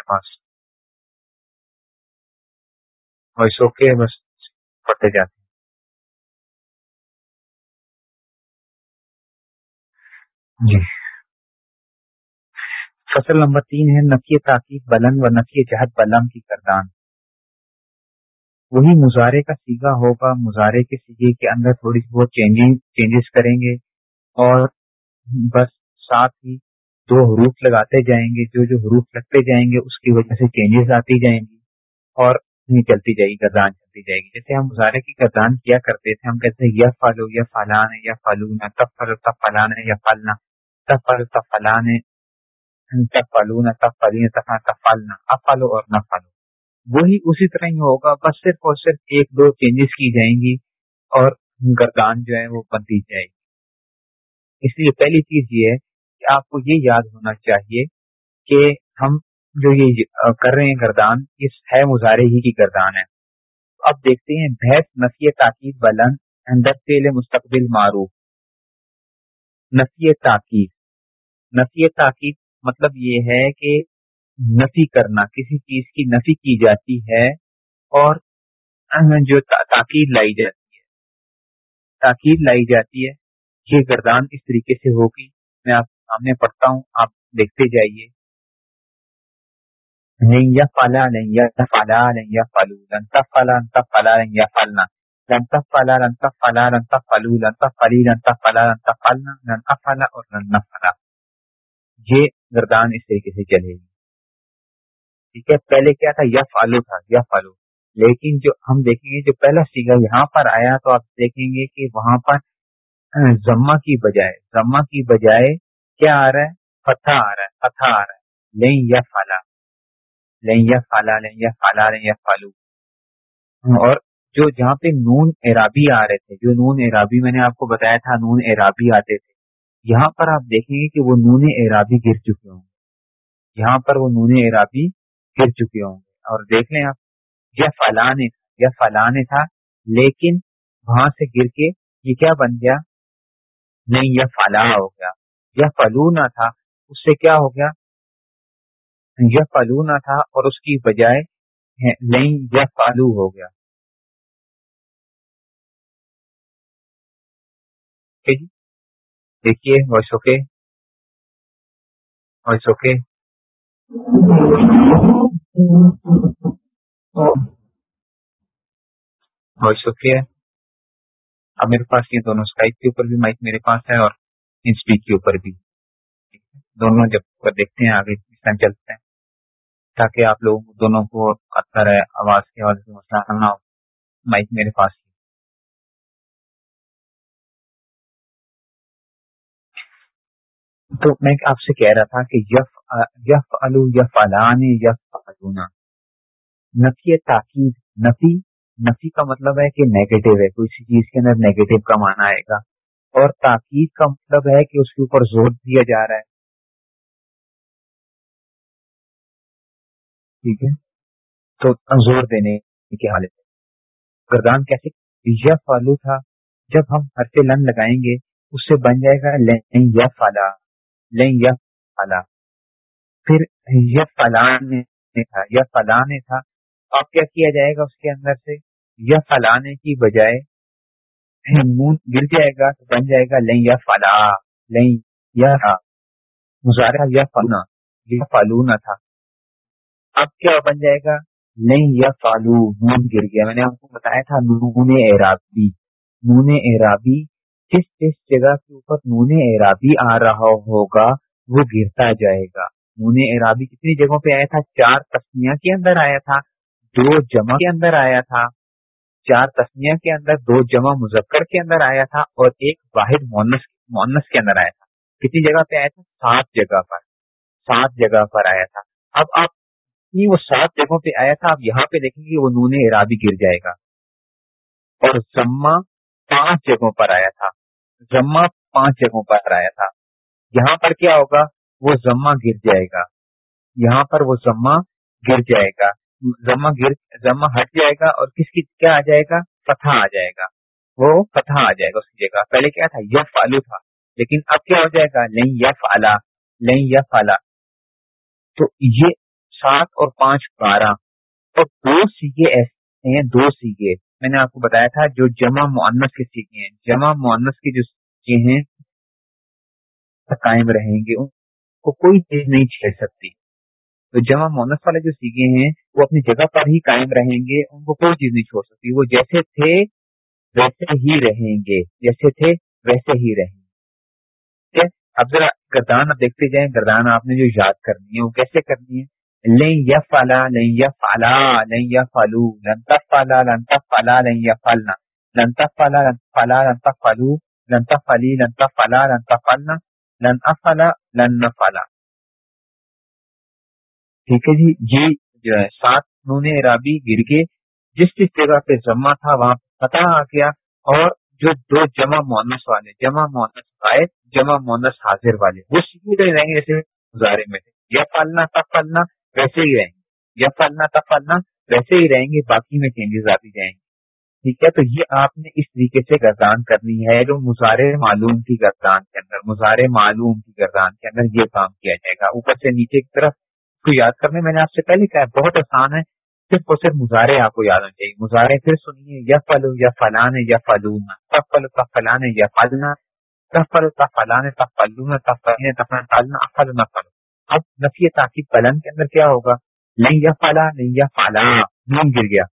پاس۔ Voice okay بس پڑھتے جاتے جی۔ فصل نمبر تین ہے، نفی تاکید بلند و نفی جہد بلم کی کردان وہی مظاہرے کا سیگا ہوگا مظاہرے کے سیگے کے اندر تھوڑی سی بہت چینجز کریں گے اور بس ساتھ ہی دو حروف لگاتے جائیں گے، جو جو حروف لگتے جائیں گے، اس کی وجہ سے چینجز آتی جائیں گی اور چلتی جائے گی، گردان چلتی جائے گی۔ جیسے ہم مظاہرے کی گردان کیا کرتے تھے، ہم کہتے ہیں یا فالو، یا فالان یا فالون تب فلو تب فلان یا فلنا، تب فلو تب فلان ہے، تب فلون تب فلین، تب فلنا، اب فالو اور نہ فالو۔ وہی اسی طرح ہی ہوگا، بس صرف اور صرف ایک دو چینجز کی جائیں گی اور گردان جو ہے وہ بنتی جائے گی۔ اس لیے پہلی چیز یہ ہے آپ کو یہ یاد ہونا چاہیے کہ ہم جو یہ کر رہے ہیں گردان، اس ہے مظاہرے ہی کی گردان ہے۔ اب دیکھتے ہیں، بحث نفی تاکید بلند، اندر فیل مستقبل معروف۔ نفی تاکید۔ نفی تاکید مطلب یہ ہے کہ نفی کرنا، کسی چیز کی نفی کی جاتی ہے اور جو تاکید لائی جاتی ہے۔ تاکید لائی جاتی ہے، یہ گردان اس طریقے سے ہوگی، میں آپ سامنے پڑھتا ہوں، آپ دیکھتے جائیے۔ نہیں یا فلا، نہیں یا فلا، نہیں یا فلو لنتا فلا لنتا فلا نہیں یا فلنا لنتا فلا لنتا فلا لنتا فلو لنتا فلی لنتا فلا اور لنتا فلا یہ گردان اس طریقے سے چلے گی۔ ٹھیک ہے، پہلے کیا تھا؟ یا فالو تھا یا فالو لیکن جو ہم دیکھیں گے، جو پہلا سیگا یہاں پر آیا تو آپ دیکھیں گے کہ وہاں پر زما کی بجائے زما کی بجائے کیا آ رہا ہے؟ فتح آ رہا ہے فتح آ رہا ہے۔ نہیں یا فلا لیا فالا لیا فالا لیا فالو اور جو جہاں پہ نون ارابی آ رہے تھے، جو نون ارابی میں نے آپ کو بتایا تھا، نون ارابی آتے تھے، یہاں پر آپ دیکھیں گے کہ وہ نون ارابی گر چکے ہوں گے۔ یہاں پر وہ نون ارابی گر چکے ہوں گے۔ اور دیکھ لیں آپ یا فلاں یا فلاں تھا، لیکن وہاں سے گر کے یہ کیا بن گیا؟ نہیں یا فلاح ہو گیا۔ یا فلو نہ تھا۔ اس سے کیا ہو گیا؟ یا فالو نہ تھا اور اس کی بجائے نہیں یا فالو ہو گیا۔ جی؟ دیکھیے، voice okay. Voice okay. Voice okay. اب میرے پاس یہ دونوں اسکائپ کے اوپر بھی مائک میرے پاس ہے اور اسپیک کے اوپر بھی۔ دونوں جب دیکھتے ہیں، آگے اس ٹائم چلتے ہیں۔ تاکہ آپ لوگ دونوں کو اثر ہے آواز کے حوالے سے مسئلہ نہ ہو۔ مائک میرے پاس تو میں آپ سے کہہ رہا تھا کہ یف یف الو یف الان یف الونا نفی تاکید، نفی نفی کا مطلب ہے کہ نیگیٹو ہے۔ کوئی چیز کے اندر نیگیٹو کا معنی آئے گا۔ اور تاکید کا مطلب ہے کہ اس کے اوپر زور دیا جا رہا ہے۔ ٹھیک ہے۔ تو زور دینے کی حالت گردان کیسے؟ یا فالو تھا۔ جب ہم ہر سے لن لگائیں گے، اس سے بن جائے گا لین یا فالا۔ لین یا فالا۔ پھر یا فلان تھا، یا فلاں تھا۔ اب کیا کیا جائے گا اس کے اندر سے؟ یا فلانے کی بجائے منہ گر جائے گا تو بن جائے گا لین یا فلا لین یا مظاہرہ یا فنا یا فالو تھا۔ اب کیا بن جائے گا؟ نہیں یا فالو نون گر گیا۔ میں نے آپ کو بتایا تھا نون اعرابی۔ نون اعرابی جس جس جگہ کے اوپر نون اعرابی آ رہا ہوگا، وہ گرتا جائے گا۔ نون اعرابی کتنی جگہوں پہ آیا تھا؟ چار تسمیہ کے اندر آیا تھا، دو جمع کے اندر آیا تھا۔ چار تسمیہ کے اندر، دو جمع مذکر کے اندر آیا تھا اور ایک واحد مونس مونس کے اندر آیا تھا۔ کتنی جگہ پہ آیا تھا؟ سات جگہ پر۔ سات جگہ پر آیا تھا۔ اب آپ وہ سات جگہوں پہ آیا تھا، آپ یہاں پہ دیکھیں گے وہ نون ارابی گر جائے گا۔ اور زما پانچ جگہوں پر آیا تھا۔ زما پانچ جگہوں پر آیا تھا۔ یہاں پر کیا ہوگا؟ وہ زما گر جائے گا۔ یہاں پر وہ زما گر جائے گا۔ زما گر زما ہٹ جائے گا اور کس کی کیا آ جائے گا؟ فتح آ جائے گا۔ وہ فتح آ جائے گا اس کی جگہ۔ پہلے کیا تھا؟ یف فالو تھا۔ لیکن اب کیا ہو جائے گا؟ نہیں یف آلہ نہیں یف آلہ تو یہ سات اور پانچ بارہ۔ اور دو سیگے ایسے ہیں، دو سیگے۔ میں نے آپ کو بتایا تھا جو جمع معنس کے سیگے ہیں۔ جمع معنس کے جو سیگے ہیں قائم رہیں گے۔ ان کو کوئی چیز نہیں چھیڑ سکتی۔ تو جمع مونس والے جو سیگے ہیں، وہ اپنی جگہ پر ہی قائم رہیں گے، ان کو کوئی چیز نہیں چھوڑ سکتی۔ وہ جیسے تھے، ویسے ہی رہیں گے۔ جیسے تھے، ویسے ہی رہیں گے۔ اب ذرا گردان اب دیکھتے جائیں۔ گردان آپ نے جو یاد کرنی ہے، وہ کیسے کرنی ہے؟ لیں یا فالا لیں یا فالا لیں یا فالو لنتا فالا لنتا فالا لیں یا فالنا لنتا فالا فالا لنتا فالو لنتا فالی لنتا فالا لنتا فالنا لن افلا، لن نفلا ٹھیک ہے جی یہ جو ہے سات نون رابی گر کے جس جس جگہ پہ جمع تھا وہاں پتہ آ گیا اور جو دو جمع مونس والے، جمع مونس قائد، جمع مونس حاضر والے، وہ سیدھے رہیں گے جیسے گزارے میں تھے۔ یا پالنا تب پالنا ویسے ہی رہیں گے۔ یا پالنا تب پالنا ویسے ہی رہیں گے، باقی میں چینجز آتی جائیں گے ٹھیک ہے، تو یہ آپ نے اس طریقے سے گردان کرنی ہے، جو مظاہرے معلوم کی گردان کے اندر مظاہرے معلوم کی گردان کے اندر یہ کام کیا جائے گا۔ اوپر سے نیچے کی طرف کو یاد کرنے میں نے آپ سے پہلے کہا بہت آسان ہے، صرف اور صرف مظاہرے آپ کو یاد ہونے چاہیے مظاہرے پھر سنیے یا فلو یا فلان یا فلون تب فلو تب فلان یا فلنا تب فلو تب فلان تب فلون تب فلین فلنا فل نہ فلو اب نفی تاکید پلن کے اندر کیا ہوگا؟ نہیں یا فلا نہیں یا فلا نون گر گیا۔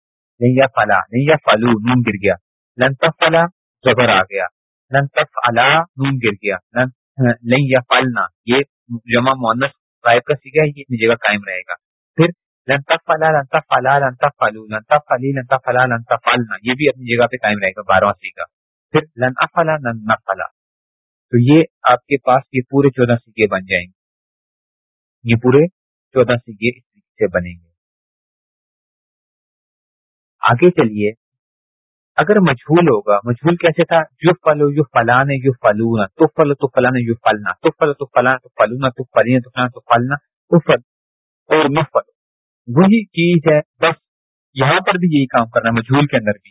نہیں یا فلا نہیں یا فلو نون گر گیا۔ لن فلا زبر آ گیا۔ لن فلا نون گر گیا۔ لن یا فلنا یہ جمع مونس صاحب کا سیکھا ہے یہ اپنی جگہ قائم رہے گا۔ پھر لن فلا لن فلا لن فلو لن فلی لن فلا لن فلنا یہ بھی اپنی جگہ پہ قائم رہے گا بارہواں سیکھا پھر لن افلا لن فلا تو یہ آپ کے پاس یہ پورے چودہ سیکھے بن جائیں گے۔ یہ پورے چودہ سیکھے اس طریقے سے بنیں گے۔ آگے چلیے۔ اگر مجھول ہوگا، مجھول کیسے تھا؟ یو فلو یو فلاں یو فلونا تو فلو تو فلاں یو فلنا تو فلو تو فلاں تو فلونا تو فلی تو فلاں تو فلنا تو فل اور نو وہی چیز ہے، بس یہاں پر بھی یہی کام کرنا ہے مجھول کے اندر بھی۔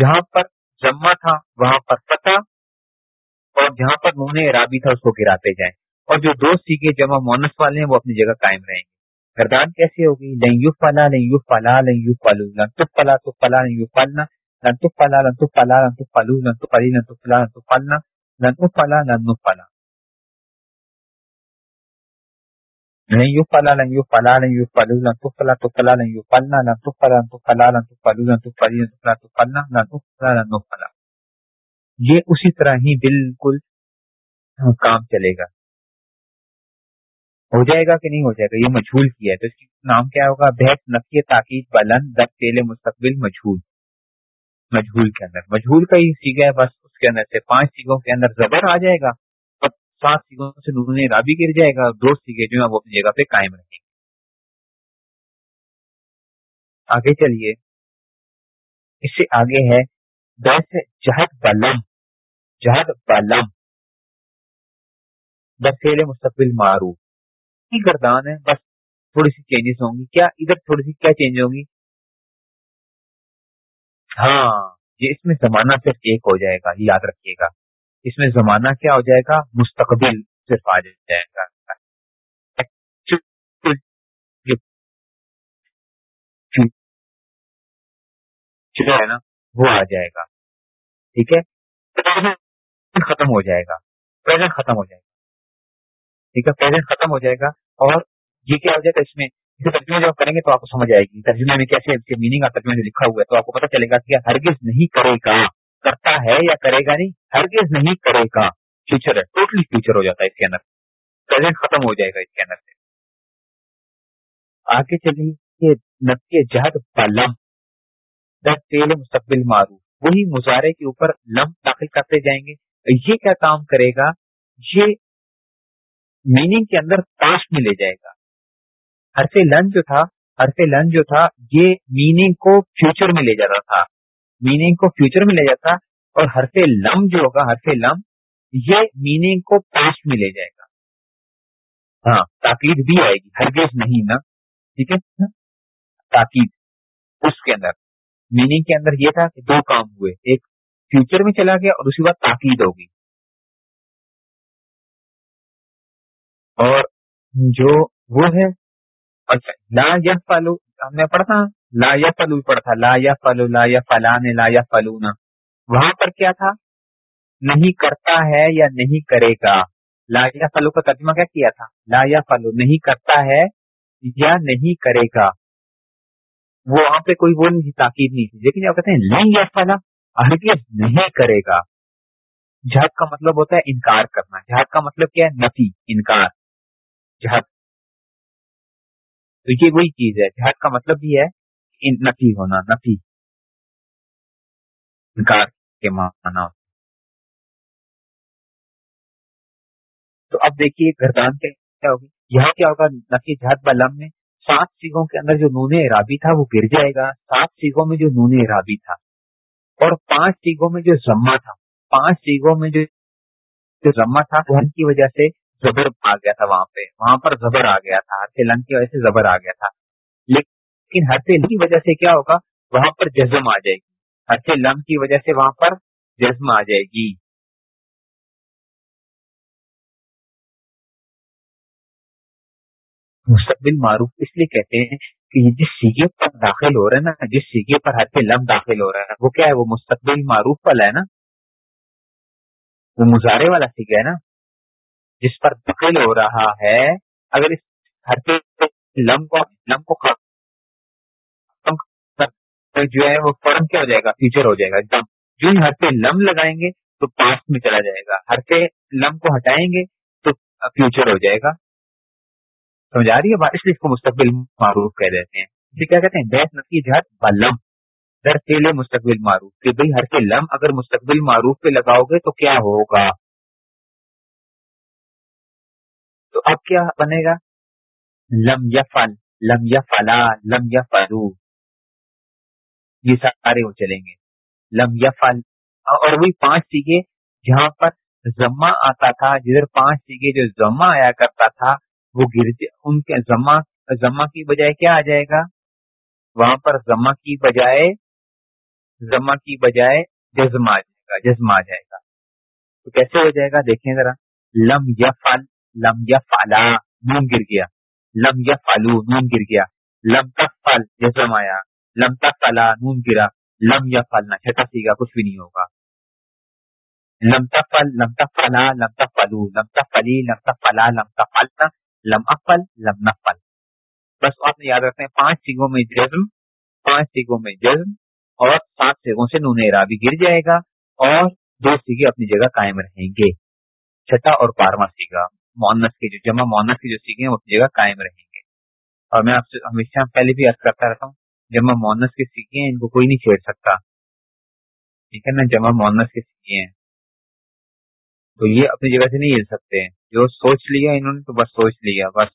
جہاں پر جمع تھا، وہاں پر فتح، اور جہاں پر نون عرابی تھا، اس کو گراتے جائیں۔ اور جو دو سیگے جمع مونس والے ہیں، وہ اپنی جگہ قائم رہیں گے۔ گردان کیسے ہوگی؟ لن یو فلا لن یو فلا لن یو فلو تو فلا تو فلا یو فلنا لن تو فلا لن تو فلا لن تو فلو لن تو فلی لن تو فلا لن تو فلنا لن تو فلا لن نو فلا لن یو فلا لن یو فلا لن یو فلو لن تو فلا تو فلا لن یو فلنا لن تو فلا لن تو فلا لن تو فلو لن تو فلی لن تو فلا تو فلنا لن تو فلا لن نو فلا یہ اسی طرح ہی بالکل کام چلے گا ہو جائے گا کہ نہیں ہو جائے گا یہ مجھول کیا ہے تو اس کی نام کیا ہوگا بحث نفی تاکید بلند دب تیل مستقبل مجھول مجھول کے اندر۔ مجھول کا ہی سیگا ہے، بس اس کے اندر سے پانچ سیگوں کے اندر زبر آ جائے گا، اور سات سیگوں سے نون رابی گر جائے گا، دو سیگے جو ہیں وہ اپنی جگہ پہ قائم رہیں گے۔ آگے چلیے۔ اس سے آگے ہے بس جہد بلم جہد بلم بسیل مستقبل معروف۔ کی گردان ہے، بس تھوڑی سی چینجز ہوں گی۔ کیا ادھر تھوڑی سی کیا چینج ہوگی؟ ہاں یہ اس میں زمانہ صرف ایک ہو جائے گا، یاد رکھیے گا۔ اس میں زمانہ کیا ہو جائے گا؟ مستقبل صرف آ جائے گا۔ ہے نا، وہ آ جائے گا۔ ٹھیک ہے؟ ختم ہو جائے گا۔ ختم ہو جائے گا۔ ٹھیک ہے؟ پیرنٹ ختم ہو جائے گا۔ اور یہ کیا ہو جائے گا اس میں؟ اسے ترجمہ جب کریں گے تو آپ کو سمجھ آئے گی۔ ترجمے میں کیسے اس کے میننگ ترجمے میں لکھا ہوا ہے، تو آپ کو پتا چلے گا کہ ہرگز نہیں کرے گا۔ کرتا ہے یا کرے گا نہیں، ہرگز نہیں کرے گا۔ فیوچر ہے ٹوٹلی فیوچر ہو جاتا ہے اس کے اندر۔ پریزنٹ ختم ہو جائے گا اس کے اندر سے۔ آگے چلیے نفی جہد لم، دس تیل مستقبل معروف۔ وہی مظاہرے کے اوپر لم داخل کرتے جائیں گے۔ یہ کیا کام کرے گا؟ یہ میننگ کے اندر پاسٹ میں لے جائے گا۔ حرف لن جو تھا حرف لن جو تھا، یہ میننگ کو فیوچر میں لے جاتا تھا۔ میننگ کو فیوچر میں لے جاتا اور حرف لم جو ہوگا حرف لم، یہ میننگ کو پاسٹ میں لے جائے گا۔ ہاں تاکید بھی آئے گی۔ ہرگز نہیں نا۔ ٹھیک ہے؟ تاکید۔ اس کے اندر۔ میننگ کے اندر یہ تھا کہ دو کام ہوئے۔ ایک فیوچر میں چلا گیا اور اسی بات تاکید ہوگی اور جو وہ ہے اچھا لا یا فلو ہم نے پڑھا؟ تھا لا یا فلو پڑھا. تھا لا یا فلو لا یا فلان لا یا فلونا وہاں پر کیا تھا؟ نہیں کرتا ہے یا نہیں کرے گا. لا یا فلو کا ترجمہ کیا کیا تھا؟ لا یا فلو نہیں کرتا ہے یا نہیں کرے گا. وہ وہاں پہ کوئی وہ نہیں تاکید نہیں تھی. لیکن کہتے ہیں؟ نہیں یا فلا ہرگز نہیں کرے گا. جہاد کا مطلب ہوتا ہے انکار کرنا. جہاد کا مطلب کیا ہے؟ نفی، انکار. جہاد تو یہ وہی چیز ہے، جہاد کا مطلب بھی ہے نفی ہونا، نفی۔ انکار کے معنی۔ تو اب دیکھیے گردان کیا ہوگی۔ یہاں کیا ہوگا؟ نفی جہاد بلم میں سات سیگوں کے اندر جو نون ارابی تھا وہ گر جائے گا۔ سات سیگوں میں جو نون ارابی تھا۔ اور پانچ سیگوں میں جو زما تھا۔ پانچ سیگوں میں جو زما تھا وہ کی وجہ سے زبر آ گیا تھا وہاں پہ۔ وہاں پر زبر آ گیا تھا ہر لنگ کی وجہ سے زبر آ گیا تھا۔ لیکن ہر کی وجہ سے کیا ہوگا؟ وہاں پر جزم آ جائے گی۔ ہر لم کی وجہ سے وہاں پر جزم آ جائے گی۔ مستقبل معروف اس لیے کہتے ہیں کہ یہ جس سیگے پر داخل ہو رہا ہے نا، جس سیگے پر ہر لم داخل ہو رہا ہے، وہ کیا ہے؟ وہ مستقبل معروف والا ہے نا۔ وہ مظاہرے والا سیگا ہے نا۔ جس پر داخل ہو رہا ہے، اگر اس ہر لم کو لم کو جو ہے، وہ فورن کیا ہو جائے گا؟ فیوچر ہو جائے گا دم۔ جو ہر پہ لم لگائیں گے، تو پاس میں چلا جائے گا۔ ہر پہ لم کو ہٹائیں گے، تو فیوچر ہو جائے گا۔ سمجھ آ رہی ہے اس لیے اس کو مستقبل معروف کہہ دیتے ہیں۔ یہ کیا کہتے ہیں؟ بیس نفی جہت بلم در فیل مستقبل معروف۔ کہ بھائی ہر کے لم اگر مستقبل معروف پہ لگاؤ گے تو کیا ہوگا؟ اب کیا بنے گا؟ لم یا فل لم یا فلا لم یا فلو یہ سارے وہ چلیں گے۔ لم یا فل اور وہی پانچ سیگے جہاں پر زما آتا تھا، جدھر پانچ سیگے جو زما آیا کرتا تھا، وہ گرتے ان کے زما زما کی بجائے کیا آ جائے گا؟ وہاں پر زما کی بجائے زما کی بجائے جزم آ جائے گا جزم آ جائے گا۔ تو کیسے ہو جائے گا؟ دیکھیں ذرا۔ لم یا فل لم یا فالا نون گر گیا. لم یا فالو نون گر گیا. لم تک فل جزم آیا. لم تک فلا نون گرا. لم یا فلنا چھٹا سیگا، کچھ بھی نہیں ہوگا. لم تک فل لم تک فلا لم تک فلو لم تک فلی لم تک فلا لم تک فلنا لم افل لم نفل بس آپ نے یاد رکھتے ہیں پانچ سیگوں میں جزم، پانچ سیگوں میں جزم، اور سات سیگوں سے نون ارابی گر جائے گا، اور دو سیگے اپنی جگہ قائم رہیں گے. چھٹا اور بارہواں سیگا. مونس کے جو جمع مونس کے جو سیگے ہیں وہ اپنی جگہ قائم رہیں گے۔ اور میں آپ سے ہمیشہ پہلے بھی عرض کرتا رہتا ہوں جمع مونس کے سیگے ہیں ان کو کوئی نہیں چھیڑ سکتا۔ ٹھیک ہے نا؟ جمع مونس کے سیگے ہیں تو یہ اپنی جگہ سے نہیں ہل سکتے۔ جو سوچ لیا انہوں نے تو بس سوچ لیا بس۔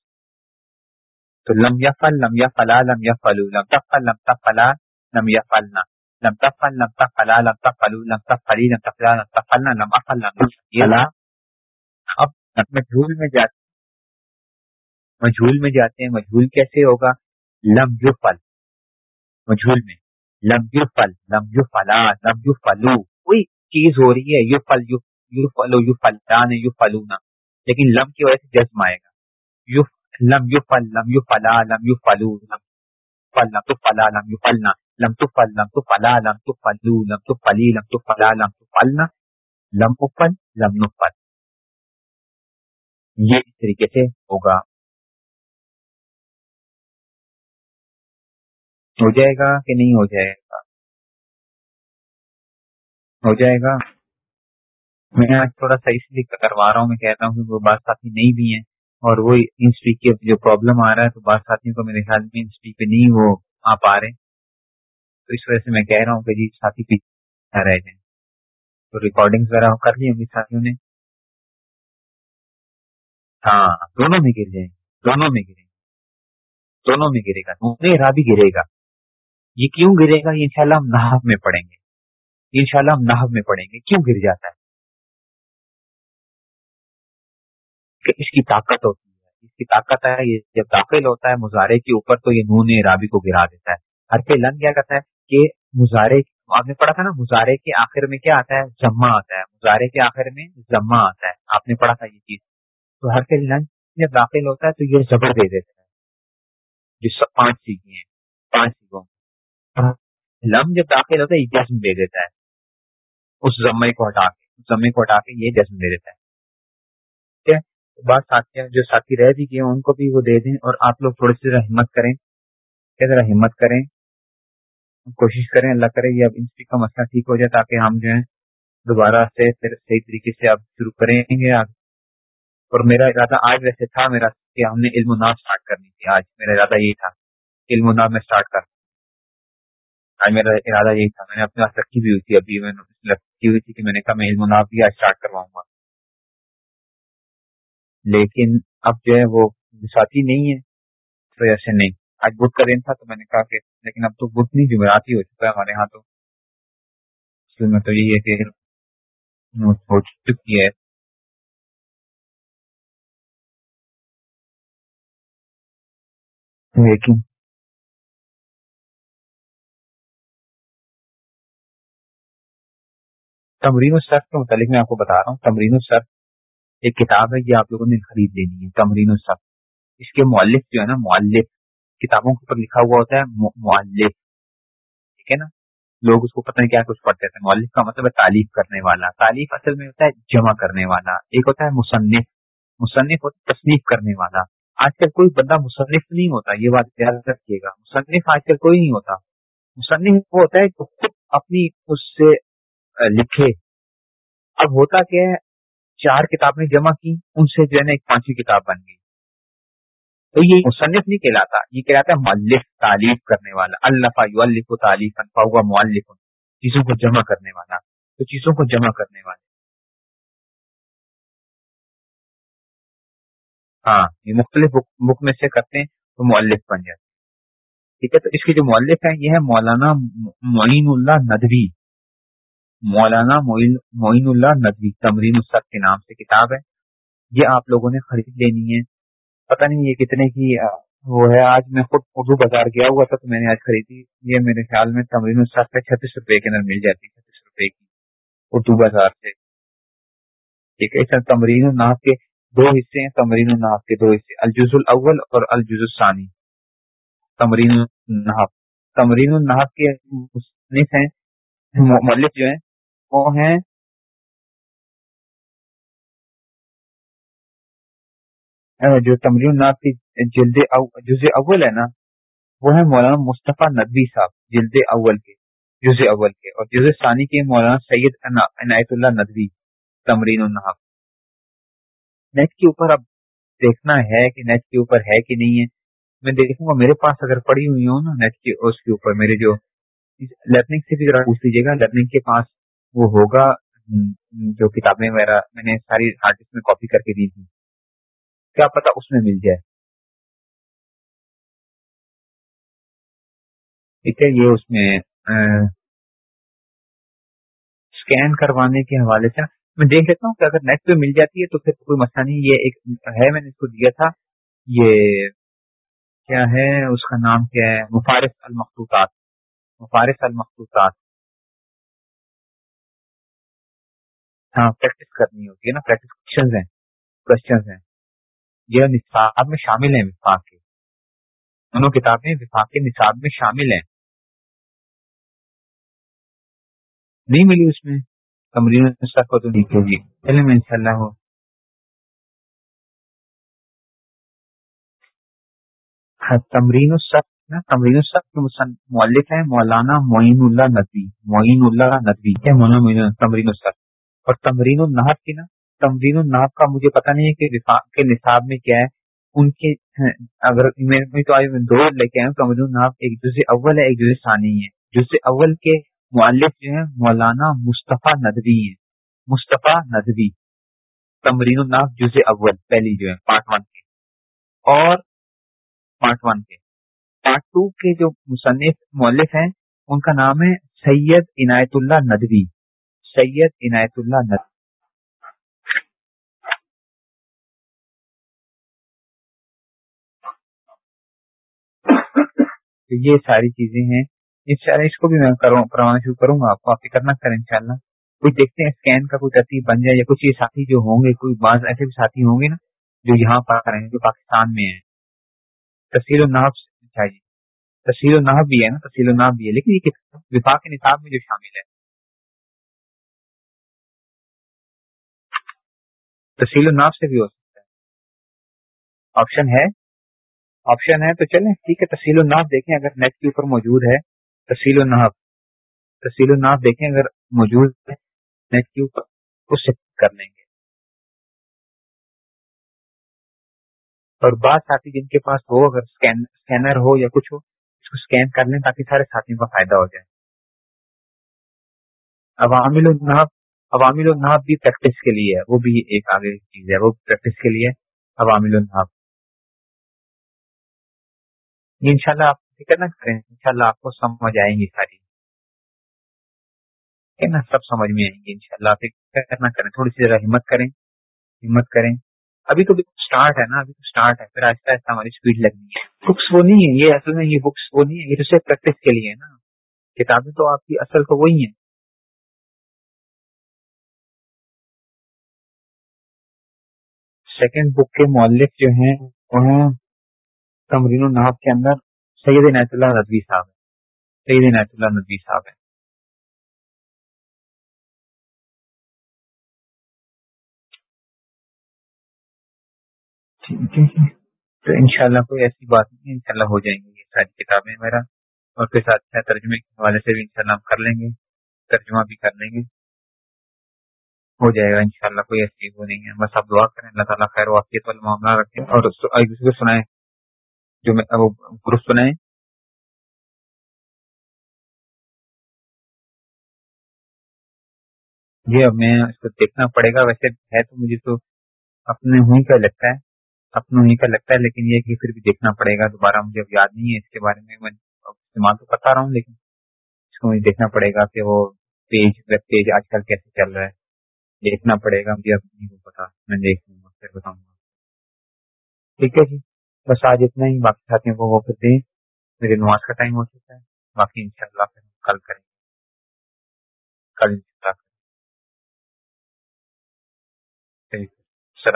تو لم یا فل لم یا فلا لم یا فلو لم تفل لم تفلا لم یا فلنا لم تفل لم تفلا لم تفلو لم تفلی لم تفلا لم تفلنا لم افل لم اب مجھول میں جاتے مجھول میں جاتے ہیں، مجھول کیسے ہوگا؟ لم یو فل مجھول میں۔ لم یو فل لم یو فلا لم یو فلو کوئی چیز ہو رہی ہے یو فل یو یو فلو یو فلان یو فلونا لیکن لم کی وجہ سے جزم آئے گا۔ یو لم یو فل لم یو فلا لم یو فلو لم فل لم تو فلا لم یو فلنا لم تو فل لم تو فلا لم تو فلو لم تو فلی لم تو فلا لم تو فلنا لم فل لم نو فل یہ اس طریقے سے ہوگا۔ ہو جائے گا کہ نہیں ہو جائے گا؟ ہو جائے گا۔ میں آج تھوڑا سا اس لیے کروا رہا ہوں، میں کہتا ہوں کہ وہ بات ساتھی نہیں بھی ہیں اور وہ ان اسپیک کے جو پرابلم آ رہا ہے تو بات ساتھیوں کو میرے خیال میں ان اسپیک پہ نہیں وہ آ پا رہے۔ تو اس وجہ سے میں کہہ رہا ہوں کہ جی ساتھی پیچھے رہ جائیں۔ تو ریکارڈنگ وغیرہ کر لی ہوں گی ساتھیوں نے۔ ہاں دونوں میں گر جائیں دونوں میں گریں دونوں میں گرے گا، دونوں را بھی گرے گا۔ یہ کیوں گرے گا؟ یہ انشاءاللہ ہم نحب میں پڑھیں گے۔ انشاءاللہ ہم نحب میں پڑھیں گے۔ کیوں گر جاتا ہے؟ کہ اس کی طاقت ہوتی ہے۔ اس کی طاقت ہے، یہ جب داخل ہوتا ہے مظاہرے کے اوپر تو یہ نون رابی کو گرا دیتا ہے۔ ہر پہ لنگ کیا کہتا ہے؟ کہ مظاہرے آپ نے پڑھا تھا نا مظاہرے کے آخر میں کیا آتا ہے؟ جمع آتا ہے۔ مظاہرے کے آخر میں جمع آتا ہے۔ آپ نے پڑھا تھا یہ چیز۔ تو ہر پہ لنگ جب داخل ہوتا ہے تو یہ زبر دے دیتا ہے۔ جو سب پانچ سیکھی ہیں، پانچ سیکھوں لم جب داخل ہوتا ہے، یہ جسم دے دیتا ہے۔ اس زمے کو ہٹا کے، اس زمے کو ہٹا کے یہ جسم دے دیتا ہے۔ ٹھیک ہے؟ بات ساتھی جو ساتھی رہ بھی گئے ان کو بھی وہ دے دیں اور آپ لوگ تھوڑی سی ہمت کریں۔ ذرا ہمت کریں؟ کوشش کریں، اللہ کرے یہ اب انسٹی کا مسئلہ ٹھیک ہو جائے تاکہ ہم جو ہے دوبارہ سے صحیح طریقے سے آپ شروع کریں گے۔ اور میرا ارادہ آج ویسے تھا، میرا کہ ہم نے علم و نام اسٹارٹ کرنی تھی آج۔ میرا ارادہ یہی تھا۔ علم و نام میں اسٹارٹ کر۔ آج میرا ارادہ یہی تھا۔ میں نے اپنے پاس رکھی بھی ہوئی تھی۔ ابھی میں نے رکھی ہوئی تھی کہ میں نے کہا، میں علم و نام بھی آج اسٹارٹ کرواؤں گا۔ لیکن اب جو ہے وہ ساتھی نہیں ہے، اس وجہ سے نہیں۔ آج بدھ کا دن تھا تو میں نے کہا کہ، لیکن اب تو بدھ نہیں جمعرات ہی ہو چکا ہے ہمارے یہاں تو۔ میں تو یہی ہے کہ ہو چکی ہے لیکن تمرین الصرف کے متعلق میں آپ کو بتا رہا ہوں۔ تمرین الصرف ایک کتاب ہے، یہ آپ لوگوں نے خرید لینی ہے۔ تمرین الصرف اس کے مؤلف جو ہے نا، مؤلف کتابوں کے اوپر لکھا ہوا ہوتا ہے مؤلف۔ ٹھیک ہے نا؟ لوگ اس کو پتہ نہیں کیا کچھ پڑھتے تھے۔ مؤلف کا مطلب ہے تعلیف کرنے والا۔ تعلیف اصل میں ہوتا ہے جمع کرنے والا۔ ایک ہوتا ہے مصنف۔ مصنف ہوتا ہے تصنیف کرنے والا۔ آج کل کوئی بندہ مصنف نہیں ہوتا، یہ بات یاد رکھیے گا۔ مصنف آج کل کوئی نہیں ہوتا۔ مصنف وہ ہوتا ہے جو خود اپنی اس سے لکھے۔ اب ہوتا کیا ہے، چار کتابیں جمع کی، ان سے جو ہے نا ایک پانچویں کتاب بن گئی۔ تو یہ مصنف نہیں کہلاتا، یہ کہلاتا ہے ملف تعلیف کرنے والا۔ اللہ یو تعلیف انفا ہوا مؤلف، چیزوں کو جمع کرنے والا۔ تو چیزوں کو جمع کرنے والا۔ ہاں۔ یہ مختلف بک میں سے کرتے ہیں، تو مؤلف بن جاتے ٹھیک ہے، تو اس کے جو مؤلف ہیں، یہ ہے مولانا معین اللہ ندوی۔ مولانا معین اللہ ندوی، تمرین السط کے نام سے کتاب ہے۔ یہ آپ لوگوں نے خرید لینی ہے۔ پتہ نہیں یہ کتنے کی وہ ہے۔ آج میں خود اردو بازار گیا ہوا تھا، تو میں نے آج خریدی۔ یہ میرے خیال میں تمرین الصف ہے چھتیس روپے کے اندر مل جاتی چھتیس روپے کی اردو بازار سے۔ ٹھیک ہے سر تمرین الناف کے دو حصے ہیں، تمرین الناف کے دو حصے۔ الجز الاول اور الجز الثانی۔ تمرین النحف تمرین النحف کے مصنف ہیں، مؤلف جو ہیں، وہ ہیں جو تمرین ناف کی جلد جز اول ہے نا، وہ ہے مولانا مصطفیٰ ندوی صاحب، جلد اول کے جز اول کے۔ اور جز ثانی کے مولانا سید عنایت اللہ ندوی، تمرین النحف نیٹ کے اوپر اب دیکھنا ہے کہ نیٹ کے اوپر ہے کہ نہیں ہے۔ میں دیکھوں گا، میرے پاس اگر پڑی ہوئی ہوں نا نیٹ کے اس کے اوپر، میرے جو لرننگ سے بھی ذرا پوچھ لیجیے گا لرننگ کے پاس وہ ہوگا جو کتابیں میرا میں نے ساری ہارڈ ڈسک میں کاپی کر کے دی تھی کیا پتا اس میں مل جائے۔ ٹھیک ہے، یہ اس میں اسکین کروانے کے حوالے سے۔ میں دیکھ لیتا ہوں کہ اگر نیٹ پہ مل جاتی ہے تو پھر کوئی مسئلہ نہیں، یہ ایک ہے، میں نے اس کو دیا تھا۔ یہ کیا ہے؟ اس کا نام کیا ہے؟ مفارس المخطوطات۔ مفارس المخطوطات۔ ہاں پریکٹس کرنی ہوتی ہے نا پریکٹس کوشچنز ہیں۔ کوشچنز ہیں۔ یہ نصاب میں شامل ہیں وفاق کے۔ دونوں کتابیں وفاق کے نصاب میں شامل ہیں۔ نہیں ملی اس میں۔ تمرین کو تو نہیں ہوگی چلے میں انشاء اللہ ہو۔ ہاں، تمرین السق تمرین السق کے مولک ہیں مولانا معین اللہ ندوی۔ معین اللہ ندوی۔ کیا مولانا معین تمرین السق اور تمرین النحب کی نا؟ تمرین الناف کا مجھے پتا نہیں ہے کہ کے نصاب میں کیا ہے۔ ان کے ہاں، اگر میں تو آئی دو لے کے آئے تمرین الناف ایک جز اول ہے ایک جز ثانی ہے۔ جز اول کے مؤلف جو ہیں، مولانا مصطفیٰ ندوی ہیں۔ مصطفیٰ ندوی، تمرین الناف جز اول، پہلی جو ہے پارٹ ون کے۔ اور پارٹ ون کے۔ پارٹ ٹو کے جو مصنف، مؤلف ہیں، ان کا نام ہے سید عنایت اللہ ندوی۔ سید عنایت اللہ ندوی۔ تو یہ ساری چیزیں ہیں۔ ان شاء اللہ اس کو بھی میں کروانا شروع کروں گا. آپ کو آپ فکر نہ کریں ان شاء اللہ کوئی دیکھتے ہیں اسکین کا کوئی ترتیب بن جائے یا کچھ یہ ساتھی جو ہوں گے، کوئی بعض ایسے بھی ساتھی ہوں گے نا جو یہاں پر ہیں، جو پاکستان میں ہیں۔ تفصیل الناف اچھا جی۔ تفصیل و نحب بھی ہے نا، تفصیل و نحب بھی ہے، لیکن یہ وفاق نصاب میں جو شامل ہے۔ تفصیل و نحب سے بھی ہو سکتا ہے۔ آپشن ہے۔ آپشن ہے تو چلیں، ٹھیک ہے، تفصیل و نحب دیکھیں، اگر نیٹ کے اوپر موجود ہے۔ تفصیل و نحب تفصیل و دیکھیں، اگر موجود ہے نیٹ کے اوپر، اس سے کر لیں گے۔ اور بعض ساتھی جن کے پاس ہو، اگر اسکینر ہو یا کچھ ہو، اس کو اسکین کر لیں تاکہ سارے ساتھیوں کا فائدہ ہو جائے۔ عوامل النحب عوامل النحب بھی پریکٹس کے لیے ہے۔ وہ بھی ایک آگے چیز ہے، وہ پریکٹس کے لیے عوامل النحب۔ ان شاء اللہ آپ فکر نہ کریں ان شاء اللہ آپ کو سمجھ آئیں گی ساری۔ نا سب سمجھ میں آئیں گی ان شاء فکر نہ کریں، تھوڑی سی ذرا ہمت کریں ہمت کریں۔ ابھی تو اسٹارٹ ہے نا، ابھی تو اسٹارٹ ہے، پھر آہستہ آہستہ ہماری اسپیڈ لگنی ہے۔ بکس وہ نہیں ہے یہ اصل میں یہ بکس وہ نہیں ہے یہ تو صرف پریکٹس کے لیے ہے نا۔ کتابیں تو آپ کی اصل تو وہی ہیں۔ سیکنڈ بک کے مولف جو ہیں، وہ تمرین النحب کے اندر۔ سید نیت اللہ ندوی صاحب ہے سید نیت اللہ ندوی صاحب ٹھیک ہے۔ تو ان شاء اللہ کوئی ایسی بات نہیں ان شاء اللہ ہو جائیں گی یہ ساری کتابیں میرا اور پھر ساتھ ساتھ ترجمے کے حوالے سے بھی ان شاء اللہ ہم کر لیں گے۔ ترجمہ بھی کر لیں گے۔ ہو جائے گا ان شاء اللہ کوئی ایسی وہ نہیں ہے۔ بس آپ دعا کریں اللہ تعالیٰ خیر واقعیت والا معاملہ رکھیں اور ایک دوسرے کو سنائیں۔ جو میں وہ گروپ سنائیں۔ جی اب میں اس کو دیکھنا پڑے گا۔ ویسے ہے تو مجھے تو اپنے ہوں کا لگتا ہے اپنوں ہی کا لگتا ہے، لیکن یہ کہ پھر بھی دیکھنا پڑے گا۔ دوبارہ مجھے اب یاد نہیں ہے اس کے بارے میں۔ میں استعمال تو کرتا رہا ہوں، لیکن اس کو مجھے دیکھنا پڑے گا کہ وہ پیج، ویب پیج آج کل کیسے چل رہا ہے۔ دیکھنا پڑے گا، مجھے اب نہیں پتا۔ میں دیکھ لوں گا، پھر بتاؤں گا۔ ٹھیک ہے جی۔ بس آج اتنا ہی، باقی ساتھیوں کو وہ پھر دیں۔ میرے نماز کا ٹائم ہو چکا ہے۔ باقی ان شاء اللہ پھر کل کریں گے۔ کل ان شاء اللہ